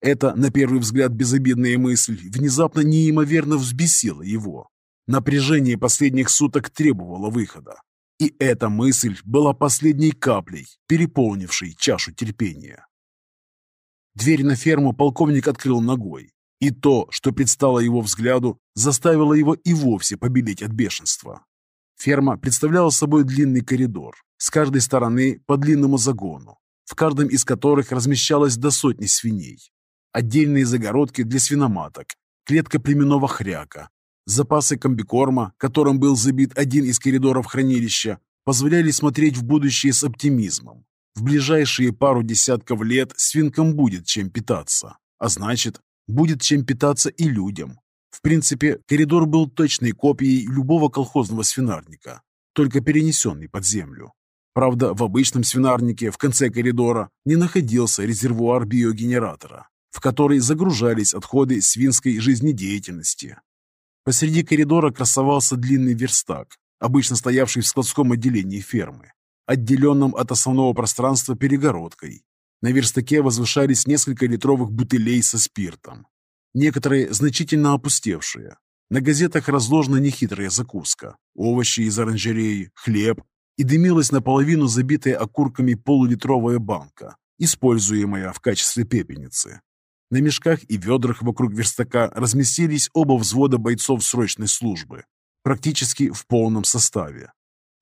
Эта, на первый взгляд, безобидная мысль внезапно неимоверно взбесила его. Напряжение последних суток требовало выхода. И эта мысль была последней каплей, переполнившей чашу терпения. Дверь на ферму полковник открыл ногой, и то, что предстало его взгляду, заставило его и вовсе побелеть от бешенства. Ферма представляла собой длинный коридор, с каждой стороны по длинному загону, в каждом из которых размещалось до сотни свиней отдельные загородки для свиноматок, клетка племенного хряка, запасы комбикорма, которым был забит один из коридоров хранилища, позволяли смотреть в будущее с оптимизмом. В ближайшие пару десятков лет свинкам будет чем питаться, а значит, будет чем питаться и людям. В принципе, коридор был точной копией любого колхозного свинарника, только перенесенный под землю. Правда, в обычном свинарнике в конце коридора не находился резервуар биогенератора в который загружались отходы свинской жизнедеятельности. Посреди коридора красовался длинный верстак, обычно стоявший в складском отделении фермы, отделенном от основного пространства перегородкой. На верстаке возвышались несколько литровых бутылей со спиртом, некоторые значительно опустевшие. На газетах разложена нехитрая закуска, овощи из оранжереи, хлеб, и дымилась наполовину забитая окурками полулитровая банка, используемая в качестве пепельницы. На мешках и ведрах вокруг верстака разместились оба взвода бойцов срочной службы, практически в полном составе.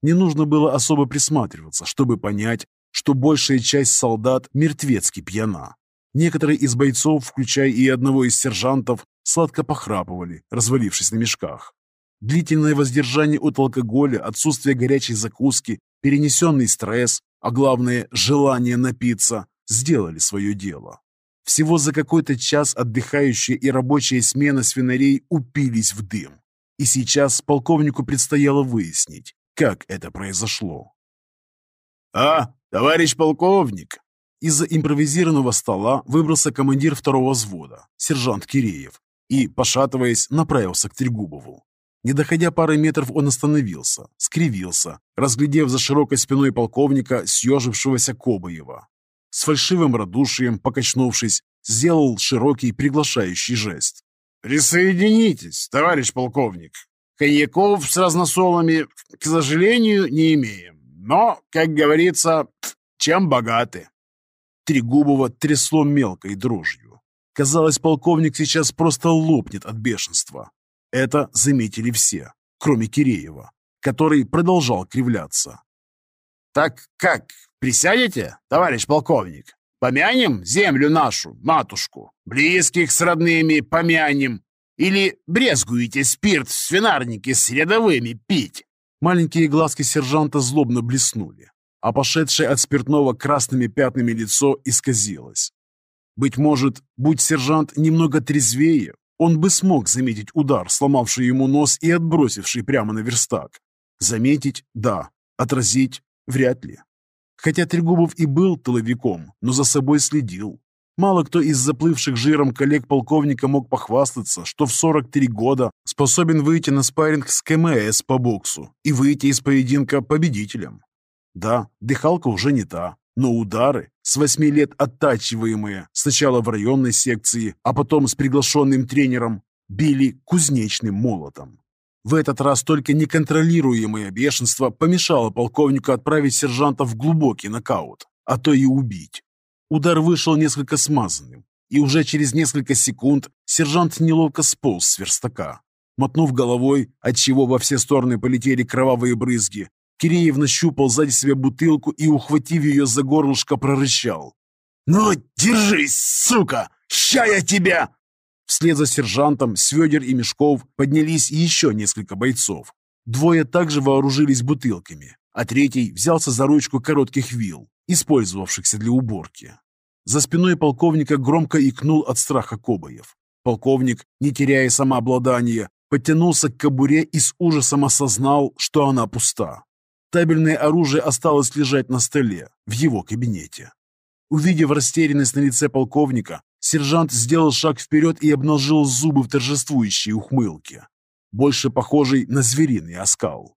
Не нужно было особо присматриваться, чтобы понять, что большая часть солдат мертвецки пьяна. Некоторые из бойцов, включая и одного из сержантов, сладко похрапывали, развалившись на мешках. Длительное воздержание от алкоголя, отсутствие горячей закуски, перенесенный стресс, а главное – желание напиться, сделали свое дело. Всего за какой-то час отдыхающая и рабочая смена свинарей упились в дым. И сейчас полковнику предстояло выяснить, как это произошло. «А, товарищ полковник!» Из-за импровизированного стола выбрался командир второго взвода, сержант Киреев, и, пошатываясь, направился к Трегубову. Не доходя пары метров, он остановился, скривился, разглядев за широкой спиной полковника съежившегося Кобаева. С фальшивым радушием, покачнувшись, сделал широкий приглашающий жест. «Присоединитесь, товарищ полковник. Коньяков с разносолами, к сожалению, не имеем. Но, как говорится, чем богаты?» Трегубова трясло мелкой дрожью. Казалось, полковник сейчас просто лопнет от бешенства. Это заметили все, кроме Киреева, который продолжал кривляться. «Так как, присядете, товарищ полковник? Помянем землю нашу, матушку, близких с родными помянем? Или брезгуете спирт в свинарнике с рядовыми пить?» Маленькие глазки сержанта злобно блеснули, а пошедшее от спиртного красными пятнами лицо исказилось. Быть может, будь сержант немного трезвее, он бы смог заметить удар, сломавший ему нос и отбросивший прямо на верстак. Заметить – да, отразить – вряд ли. Хотя Трегубов и был тыловиком, но за собой следил. Мало кто из заплывших жиром коллег полковника мог похвастаться, что в 43 года способен выйти на спарринг с КМС по боксу и выйти из поединка победителем. Да, дыхалка уже не та, но удары, с восьми лет оттачиваемые, сначала в районной секции, а потом с приглашенным тренером, били кузнечным молотом. В этот раз только неконтролируемое бешенство помешало полковнику отправить сержанта в глубокий нокаут, а то и убить. Удар вышел несколько смазанным, и уже через несколько секунд сержант неловко сполз с верстака. Мотнув головой, отчего во все стороны полетели кровавые брызги, Киреев нащупал сзади себя бутылку и, ухватив ее за горлышко, прорычал. «Ну, держись, сука! Ща я тебя!» Вслед за сержантом Сведер и Мешков поднялись еще несколько бойцов. Двое также вооружились бутылками, а третий взялся за ручку коротких вил, использовавшихся для уборки. За спиной полковника громко икнул от страха Кобаев. Полковник, не теряя самообладания, подтянулся к кобуре и с ужасом осознал, что она пуста. Табельное оружие осталось лежать на столе, в его кабинете. Увидев растерянность на лице полковника, сержант сделал шаг вперед и обнажил зубы в торжествующей ухмылке, больше похожий на звериный оскал.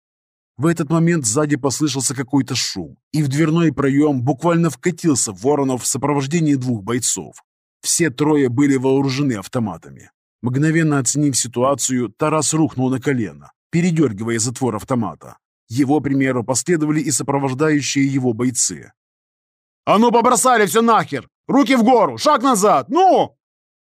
В этот момент сзади послышался какой-то шум, и в дверной проем буквально вкатился Воронов в сопровождении двух бойцов. Все трое были вооружены автоматами. Мгновенно оценив ситуацию, Тарас рухнул на колено, передергивая затвор автомата. Его примеру последовали и сопровождающие его бойцы. «А ну, побросали все нахер! Руки в гору! Шаг назад! Ну!»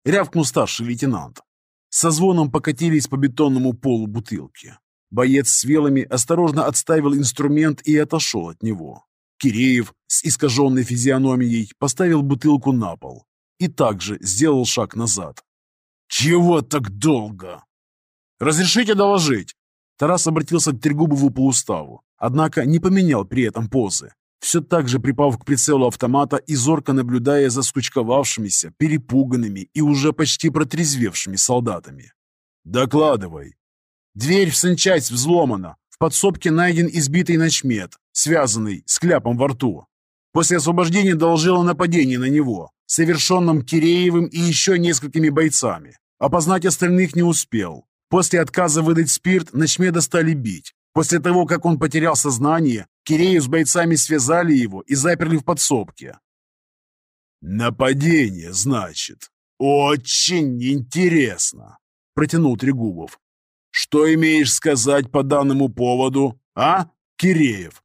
Рявкнул старший лейтенант. Со звоном покатились по бетонному полу бутылки. Боец с велами осторожно отставил инструмент и отошел от него. Киреев с искаженной физиономией поставил бутылку на пол и также сделал шаг назад. «Чего так долго?» «Разрешите доложить?» Тарас обратился к Трегубову по уставу, однако не поменял при этом позы, все так же припав к прицелу автомата и зорко наблюдая за скучковавшимися, перепуганными и уже почти протрезвевшими солдатами. «Докладывай». Дверь в санчасть взломана. В подсобке найден избитый ночмед, связанный с кляпом во рту. После освобождения доложил о нападении на него, совершенном Киреевым и еще несколькими бойцами. Опознать остальных не успел. После отказа выдать спирт Ночмеда стали бить. После того, как он потерял сознание, Киреев с бойцами связали его и заперли в подсобке. «Нападение, значит. Очень интересно», — протянул Трегубов. «Что имеешь сказать по данному поводу, а, Киреев?»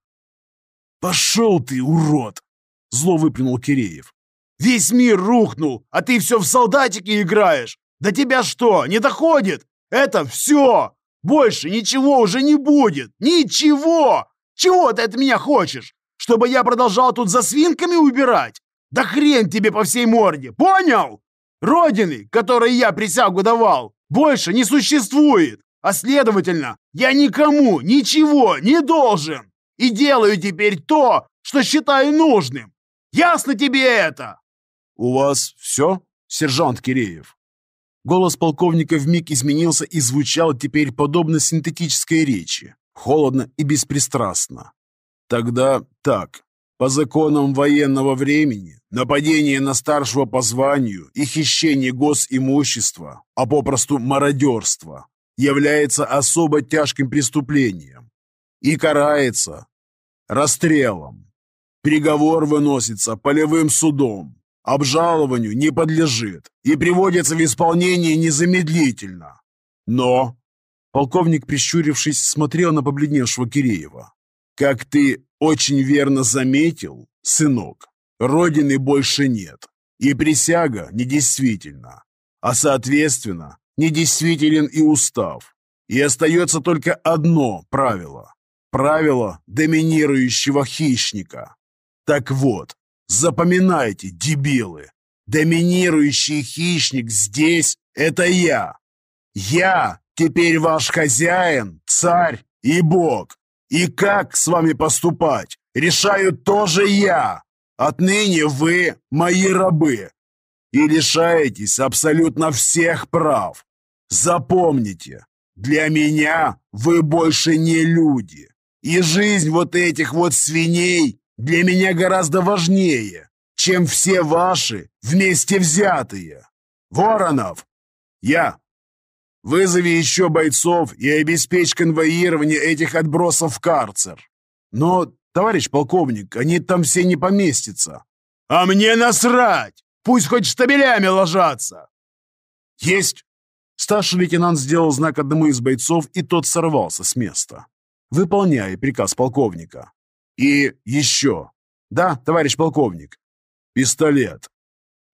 «Пошел ты, урод!» — зло выплюнул Киреев. «Весь мир рухнул, а ты все в солдатики играешь! Да тебя что, не доходит? Это все! Больше ничего уже не будет! Ничего! Чего ты от меня хочешь? чтобы я продолжал тут за свинками убирать? Да хрен тебе по всей морде, понял? Родины, которой я присягу давал, больше не существует, а следовательно, я никому ничего не должен и делаю теперь то, что считаю нужным. Ясно тебе это? У вас все, сержант Киреев? Голос полковника вмиг изменился и звучал теперь подобно синтетической речи, холодно и беспристрастно. Тогда так. По законам военного времени, нападение на старшего по званию и хищение госимущества, а попросту мародерство, является особо тяжким преступлением и карается расстрелом. Приговор выносится полевым судом, обжалованию не подлежит и приводится в исполнение незамедлительно. Но полковник, прищурившись, смотрел на побледневшего Киреева. Как ты очень верно заметил, сынок, родины больше нет, и присяга недействительна, а соответственно недействителен и устав. И остается только одно правило. Правило доминирующего хищника. Так вот, запоминайте, дебилы, доминирующий хищник здесь — это я. Я теперь ваш хозяин, царь и бог. И как с вами поступать, решаю тоже я. Отныне вы мои рабы и лишаетесь абсолютно всех прав. Запомните, для меня вы больше не люди. И жизнь вот этих вот свиней для меня гораздо важнее, чем все ваши вместе взятые. Воронов, я Вызови еще бойцов и обеспечь конвоирование этих отбросов в карцер. Но, товарищ полковник, они там все не поместятся. А мне насрать! Пусть хоть штабелями ложатся. Есть! Старший лейтенант сделал знак одному из бойцов, и тот сорвался с места, выполняя приказ полковника. И еще. Да, товарищ полковник. Пистолет.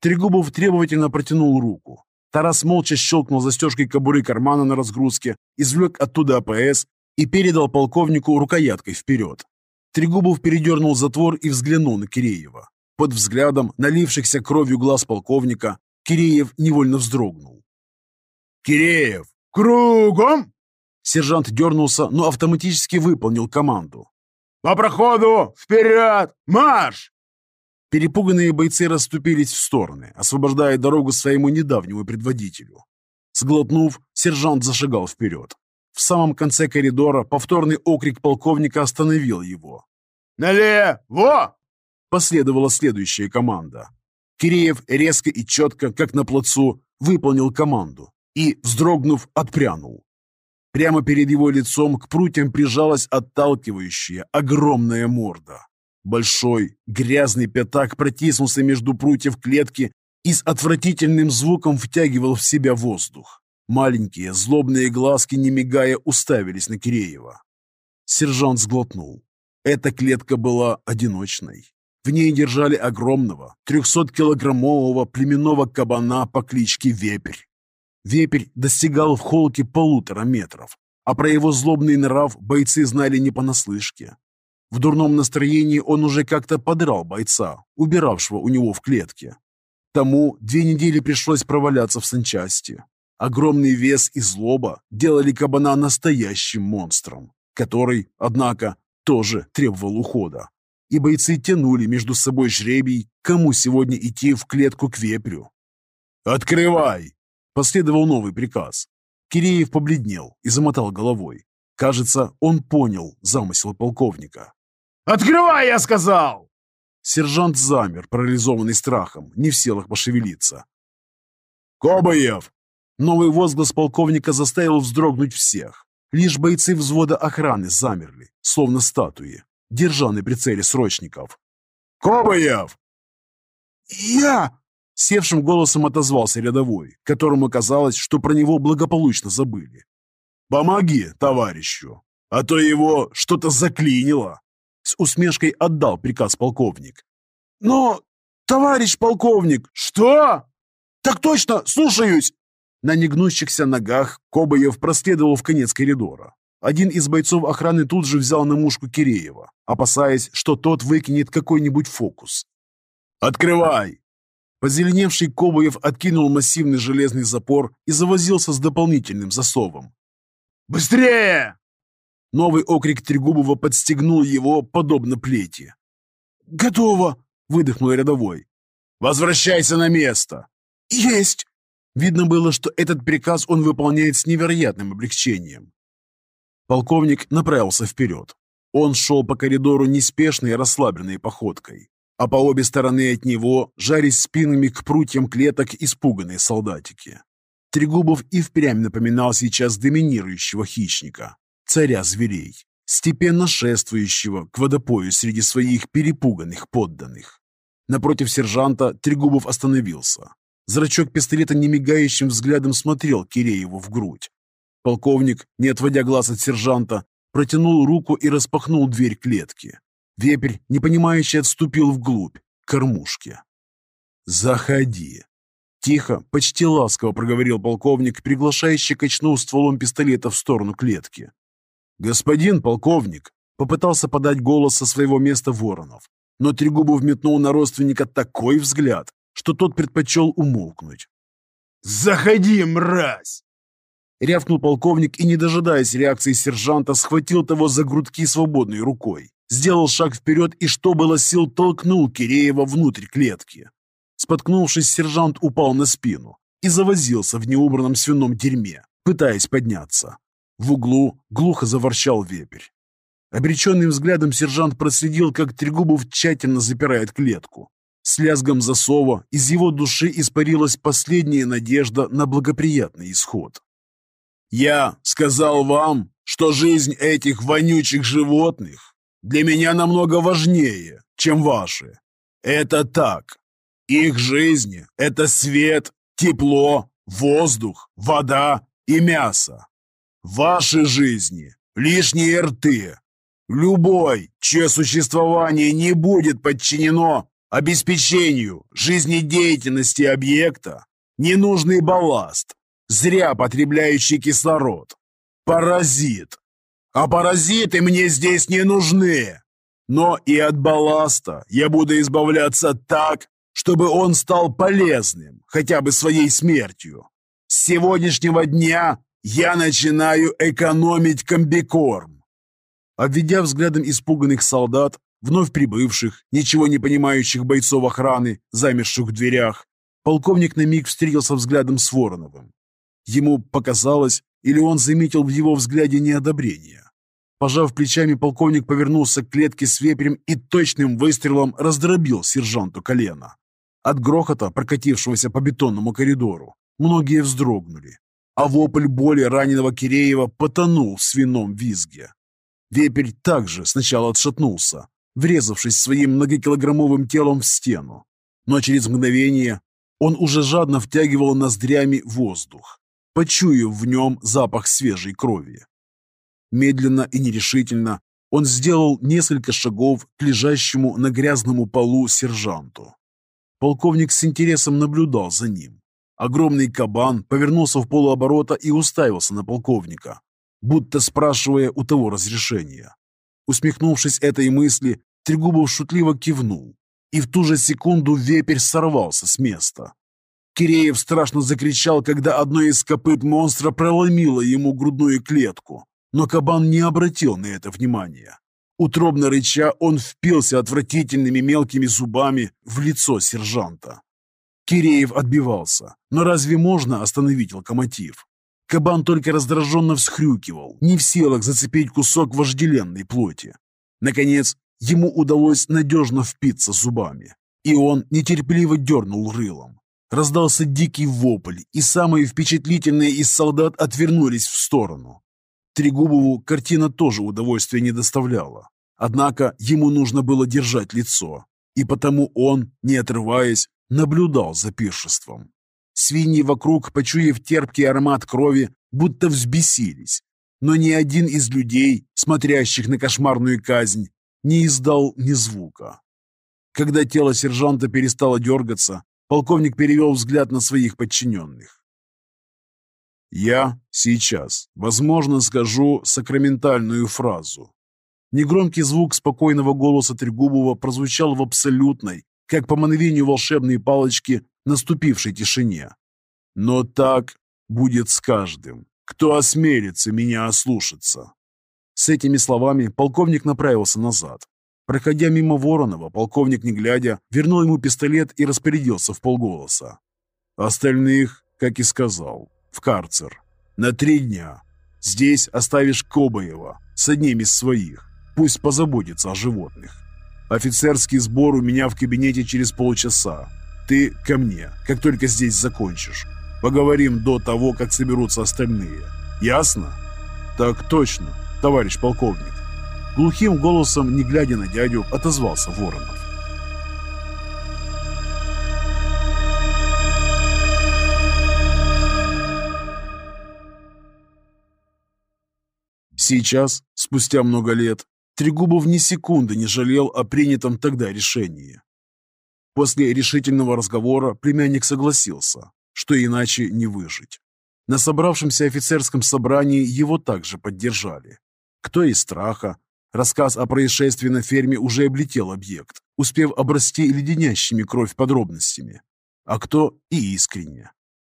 Трегубов требовательно протянул руку. Тарас молча щелкнул застежкой кобуры кармана на разгрузке, извлек оттуда АПС и передал полковнику рукояткой вперед. Трегубов передернул затвор и взглянул на Киреева. Под взглядом налившихся кровью глаз полковника Киреев невольно вздрогнул. «Киреев! Кругом!» Сержант дернулся, но автоматически выполнил команду. «По проходу! Вперед! Марш!» Перепуганные бойцы расступились в стороны, освобождая дорогу своему недавнему предводителю. Сглотнув, сержант зашагал вперед. В самом конце коридора повторный окрик полковника остановил его. «Налево!» Последовала следующая команда. Киреев резко и четко, как на плацу, выполнил команду и, вздрогнув, отпрянул. Прямо перед его лицом к прутьям прижалась отталкивающая огромная морда. Большой, грязный пятак протиснулся между прутьев клетки и с отвратительным звуком втягивал в себя воздух. Маленькие, злобные глазки, не мигая, уставились на Киреева. Сержант сглотнул. Эта клетка была одиночной. В ней держали огромного, трехсоткилограммового племенного кабана по кличке Вепрь. Вепрь достигал в холке полутора метров, а про его злобный нрав бойцы знали не понаслышке. В дурном настроении он уже как-то подрал бойца, убиравшего у него в клетке. Тому две недели пришлось проваляться в санчасти. Огромный вес и злоба делали кабана настоящим монстром, который, однако, тоже требовал ухода. И бойцы тянули между собой жребий, кому сегодня идти в клетку к вепрю. «Открывай!» – последовал новый приказ. Киреев побледнел и замотал головой. Кажется, он понял замысел полковника. «Открывай, я сказал!» Сержант замер, парализованный страхом, не в силах пошевелиться. «Кобаев!» Новый возглас полковника заставил вздрогнуть всех. Лишь бойцы взвода охраны замерли, словно статуи, держа на прицеле срочников. «Кобаев!» «Я!» Севшим голосом отозвался рядовой, которому казалось, что про него благополучно забыли. «Помоги товарищу, а то его что-то заклинило!» С усмешкой отдал приказ полковник. «Но, товарищ полковник!» «Что?» «Так точно, слушаюсь!» На негнущихся ногах Кобаев проследовал в конец коридора. один из бойцов охраны тут же взял на мушку Киреева, опасаясь, что тот выкинет какой-нибудь фокус. «Открывай!» Позеленевший Кобоев откинул массивный железный запор и завозился с дополнительным засовом. «Быстрее!» Новый окрик Трегубова подстегнул его, подобно плети. «Готово!» — выдохнул рядовой. «Возвращайся на место!» «Есть!» Видно было, что этот приказ он выполняет с невероятным облегчением. Полковник направился вперед. Он шел по коридору неспешной и расслабленной походкой, а по обе стороны от него жарясь спинами к прутьям клеток испуганные солдатики. Трегубов и впрямь напоминал сейчас доминирующего хищника, царя зверей, степенно шествующего к водопою среди своих перепуганных подданных. Напротив сержанта Трегубов остановился. Зрачок пистолета немигающим взглядом смотрел Кирееву в грудь. Полковник, не отводя глаз от сержанта, протянул руку и распахнул дверь клетки. Вепрь, непонимающе, отступил вглубь, к кормушке. «Заходи!» Тихо, почти ласково проговорил полковник, приглашающий качнул стволом пистолета в сторону клетки. «Господин полковник!» Попытался подать голос со своего места Воронов, но Трегубов метнул на родственника такой взгляд, что тот предпочел умолкнуть. «Заходи, мразь!» Рявкнул полковник и, не дожидаясь реакции сержанта, схватил того за грудки свободной рукой. Сделал шаг вперед и, что было сил, толкнул Киреева внутрь клетки. Споткнувшись, сержант упал на спину и завозился в неубранном свином дерьме, пытаясь подняться. В углу глухо заворчал вепрь. Обреченным взглядом сержант проследил, как Трегубов тщательно запирает клетку. С лязгом засова из его души испарилась последняя надежда на благоприятный исход. «Я сказал вам, что жизнь этих вонючих животных для меня намного важнее, чем ваши. Это так. Их жизни — это свет, тепло, воздух, вода и мясо. Ваши жизни — лишние рты. Любой, чье существование не будет подчинено обеспечению жизнедеятельности объекта, ненужный балласт, зря потребляющий кислород. Паразит. А паразиты мне здесь не нужны. Но и от балласта я буду избавляться так, чтобы он стал полезным, хотя бы своей смертью. С сегодняшнего дня я начинаю экономить комбикорм. Обведя взглядом испуганных солдат, вновь прибывших, ничего не понимающих бойцов охраны, замерших в дверях, полковник на миг встретился взглядом с Вороновым. Ему показалось, или он заметил в его взгляде неодобрение. Пожав плечами, полковник повернулся к клетке с вепрем и точным выстрелом раздробил сержанту колено. От грохота, прокатившегося по бетонному коридору, многие вздрогнули, а вопль боли раненого Киреева потонул в свином визге. Вепрь также сначала отшатнулся, врезавшись своим многокилограммовым телом в стену, но через мгновение он уже жадно втягивал ноздрями воздух, почуяв в нем запах свежей крови. Медленно и нерешительно он сделал несколько шагов к лежащему на грязному полу сержанту. Полковник с интересом наблюдал за ним. Огромный кабан повернулся в полуоборота и уставился на полковника, будто спрашивая у того разрешения. Усмехнувшись этой мысли, Трегубов шутливо кивнул, и в ту же секунду вепрь сорвался с места. Киреев страшно закричал, когда одно из копыт монстра проломило ему грудную клетку, но кабан не обратил на это внимания. Утробно рыча, он впился отвратительными мелкими зубами в лицо сержанта. Киреев отбивался, но разве можно остановить локомотив? Кабан только раздраженно всхрюкивал, не в силах зацепить кусок вожделенной плоти. Наконец, ему удалось надежно впиться зубами, и он нетерпеливо дернул рылом. Раздался дикий вопль, и самые впечатлительные из солдат отвернулись в сторону. Трегубову картина тоже удовольствия не доставляла. Однако ему нужно было держать лицо, и потому он, не отрываясь, наблюдал за пиршеством. Свиньи вокруг, почуяв терпкий аромат крови, будто взбесились, но ни один из людей, смотрящих на кошмарную казнь, не издал ни звука. Когда тело сержанта перестало дергаться, полковник перевел взгляд на своих подчиненных. Я сейчас, возможно, скажу сакраментальную фразу. Негромкий звук спокойного голоса Трегубова прозвучал в абсолютной, как по мановению волшебной палочки, наступившей тишине. Но так будет с каждым, кто осмелится меня ослушаться. С этими словами полковник направился назад. Проходя мимо Воронова, полковник, не глядя, вернул ему пистолет и распорядился в полголоса. Остальных, как и сказал, в карцер. На три дня. Здесь оставишь Кобаева с одним из своих. Пусть позаботится о животных. Офицерский сбор у меня в кабинете через полчаса. Ты ко мне, как только здесь закончишь. Поговорим до того, как соберутся остальные. Ясно? Так точно, товарищ полковник. Глухим голосом, не глядя на дядю, отозвался Воронов. Сейчас, спустя много лет, Трегубов ни секунды не жалел о принятом тогда решении. После решительного разговора племянник согласился, что иначе не выжить. На собравшемся офицерском собрании его также поддержали. Кто из страха, рассказ о происшествии на ферме уже облетел объект, успев обрасти леденящими кровь подробностями, а кто и искренне.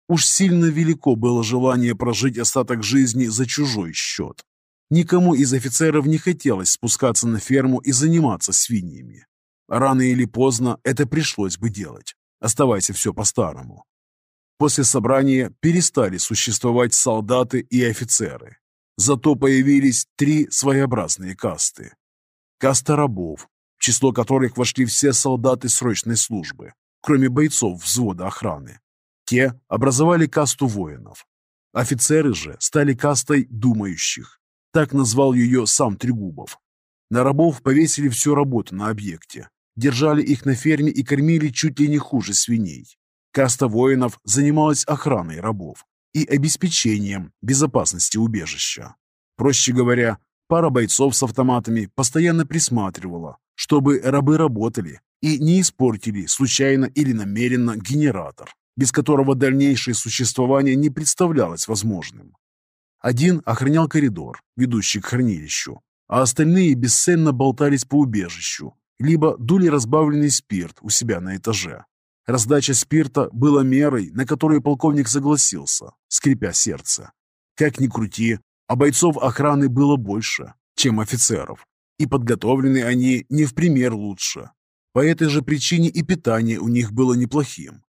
Уж сильно велико было желание прожить остаток жизни за чужой счет. Никому из офицеров не хотелось спускаться на ферму и заниматься свиньями. Рано или поздно это пришлось бы делать. Оставайся все по-старому. После собрания перестали существовать солдаты и офицеры. Зато появились три своеобразные касты. Каста рабов, в число которых вошли все солдаты срочной службы, кроме бойцов взвода охраны. Те образовали касту воинов. Офицеры же стали кастой думающих, так назвал ее сам Трегубов. На рабов повесили всю работу на объекте. Держали их на ферме и кормили чуть ли не хуже свиней. Каста воинов занималась охраной рабов и обеспечением безопасности убежища. Проще говоря, пара бойцов с автоматами постоянно присматривала, чтобы рабы работали и не испортили случайно или намеренно генератор, без которого дальнейшее существование не представлялось возможным. Один охранял коридор, ведущий к хранилищу, а остальные бесценно болтались по убежищу, либо дули разбавленный спирт у себя на этаже. Раздача спирта была мерой, на которую полковник согласился, скрипя сердце. Как ни крути, а бойцов охраны было больше, чем офицеров, и подготовлены они не в пример лучше. По этой же причине и питание у них было неплохим.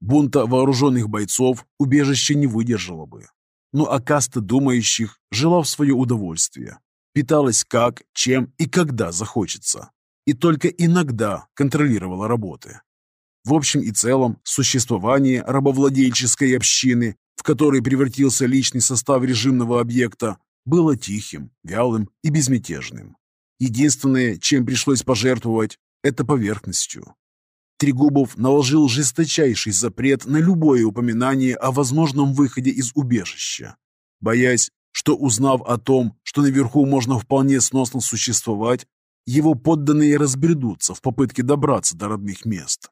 Бунта вооруженных бойцов убежище не выдержало бы. Ну а каста думающих жила в свое удовольствие. Питалась как, чем и когда захочется. И только иногда контролировала работы. В общем и целом, существование рабовладельческой общины, в которой превратился личный состав режимного объекта, было тихим, вялым и безмятежным. Единственное, чем пришлось пожертвовать, это поверхностью. Трегубов наложил жесточайший запрет на любое упоминание о возможном выходе из убежища, боясь, что, узнав о том, что наверху можно вполне сносно существовать, его подданные разбредутся в попытке добраться до родных мест.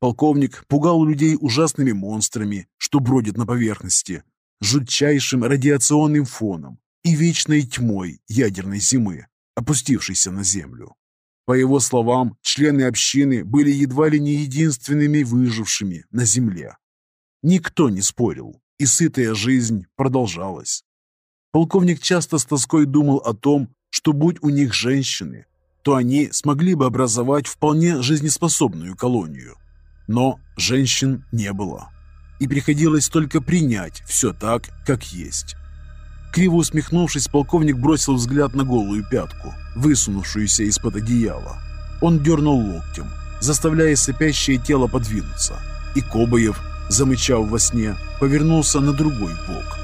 Полковник пугал людей ужасными монстрами, что бродят на поверхности, жутчайшим радиационным фоном и вечной тьмой ядерной зимы, опустившейся на Землю. По его словам, члены общины были едва ли не единственными выжившими на земле. Никто не спорил, и сытая жизнь продолжалась. Полковник часто с тоской думал о том, что будь у них женщины, то они смогли бы образовать вполне жизнеспособную колонию. Но женщин не было, и приходилось только принять все так, как есть. Криво усмехнувшись, полковник бросил взгляд на голую пятку, высунувшуюся из-под одеяла. Он дернул локтем, заставляя сопящее тело подвинуться, и Кобаев, замычав во сне, повернулся на другой бок –